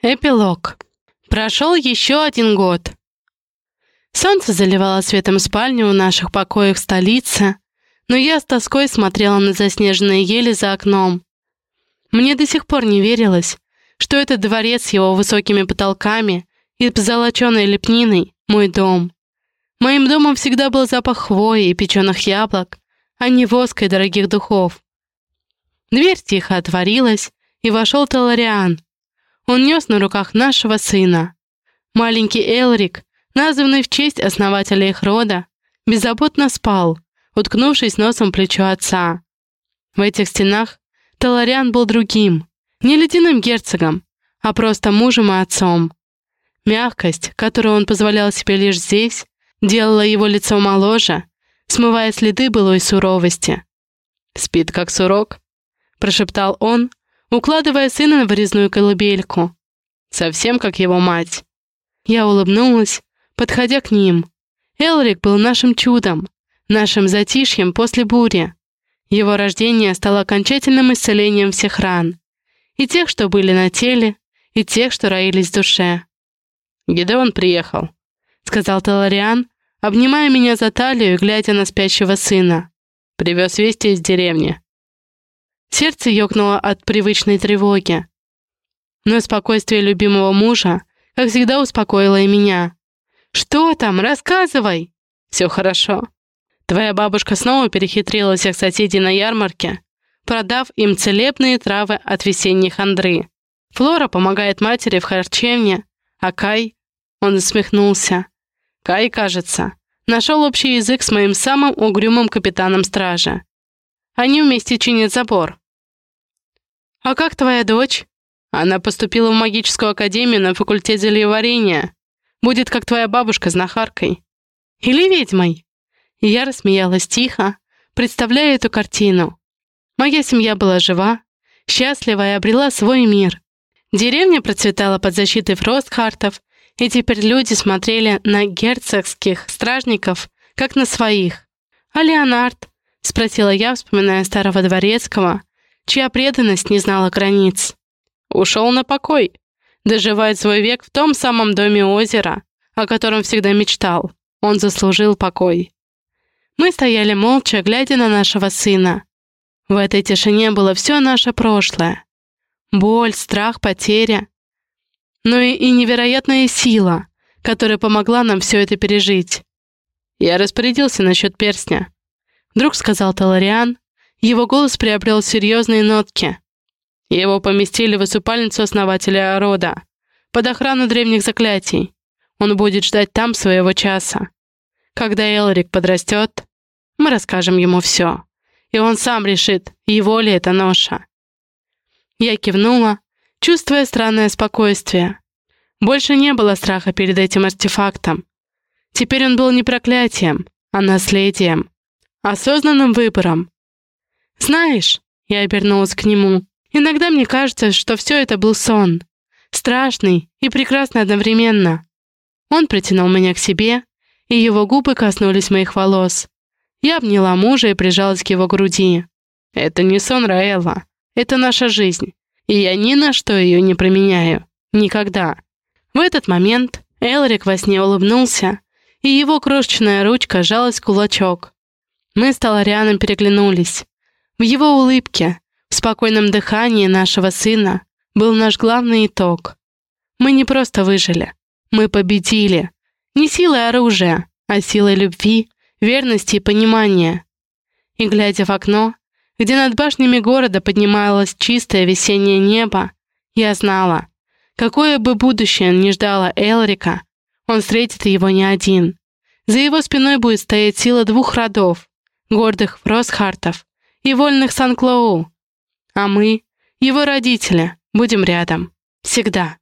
Эпилог. Прошел еще один год. Солнце заливало светом спальню у наших покоев в столице, но я с тоской смотрела на заснеженные ели за окном. Мне до сих пор не верилось, что этот дворец с его высокими потолками и позолоченной лепниной — мой дом. Моим домом всегда был запах хвои и печеных яблок, а не воска и дорогих духов. Дверь тихо отворилась, и вошел Талариан — он нес на руках нашего сына. Маленький Элрик, названный в честь основателя их рода, беззаботно спал, уткнувшись носом в плечо отца. В этих стенах Талариан был другим, не ледяным герцогом, а просто мужем и отцом. Мягкость, которую он позволял себе лишь здесь, делала его лицо моложе, смывая следы былой суровости. «Спит как сурок», — прошептал он, укладывая сына на вырезную колыбельку. Совсем как его мать. Я улыбнулась, подходя к ним. Элрик был нашим чудом, нашим затишьем после бури. Его рождение стало окончательным исцелением всех ран. И тех, что были на теле, и тех, что роились в душе. «Гидеон приехал», — сказал Талариан, обнимая меня за талию и глядя на спящего сына. «Привез вести из деревни. Сердце ёкнуло от привычной тревоги. Но спокойствие любимого мужа, как всегда, успокоило и меня. «Что там? Рассказывай!» «Все хорошо. Твоя бабушка снова перехитрила всех соседей на ярмарке, продав им целебные травы от весенней хандры. Флора помогает матери в харчевне, а Кай...» Он усмехнулся. «Кай, кажется, нашел общий язык с моим самым угрюмым капитаном стражи. Они вместе чинят забор. «А как твоя дочь?» «Она поступила в магическую академию на факультет зельеварения. Будет, как твоя бабушка, знахаркой». «Или ведьмой?» И я рассмеялась тихо, представляя эту картину. Моя семья была жива, счастлива и обрела свой мир. Деревня процветала под защитой Фростхартов, и теперь люди смотрели на герцогских стражников, как на своих. А Леонард, — спросила я, вспоминая старого дворецкого, чья преданность не знала границ. «Ушел на покой. Доживает свой век в том самом доме озера, о котором всегда мечтал. Он заслужил покой». Мы стояли молча, глядя на нашего сына. В этой тишине было все наше прошлое. Боль, страх, потеря. Но и, и невероятная сила, которая помогла нам все это пережить. Я распорядился насчет перстня. Вдруг сказал Талариан. Его голос приобрел серьезные нотки. Его поместили в усыпальницу основателя рода, под охрану древних заклятий. Он будет ждать там своего часа. Когда Элрик подрастет, мы расскажем ему все. И он сам решит, его ли это ноша. Я кивнула, чувствуя странное спокойствие. Больше не было страха перед этим артефактом. Теперь он был не проклятием, а наследием осознанным выбором. «Знаешь», — я обернулась к нему, «иногда мне кажется, что все это был сон. Страшный и прекрасный одновременно». Он притянул меня к себе, и его губы коснулись моих волос. Я обняла мужа и прижалась к его груди. «Это не сон Раэла. Это наша жизнь, и я ни на что ее не променяю. Никогда». В этот момент Элрик во сне улыбнулся, и его крошечная ручка сжалась в кулачок. Мы с Таларианом переглянулись. В его улыбке, в спокойном дыхании нашего сына был наш главный итог. Мы не просто выжили, мы победили. Не силой оружия, а силой любви, верности и понимания. И глядя в окно, где над башнями города поднималось чистое весеннее небо, я знала, какое бы будущее ни ждало Элрика, он встретит его не один. За его спиной будет стоять сила двух родов, гордых Фросхартов и вольных Сан-Клоу. А мы, его родители, будем рядом. Всегда.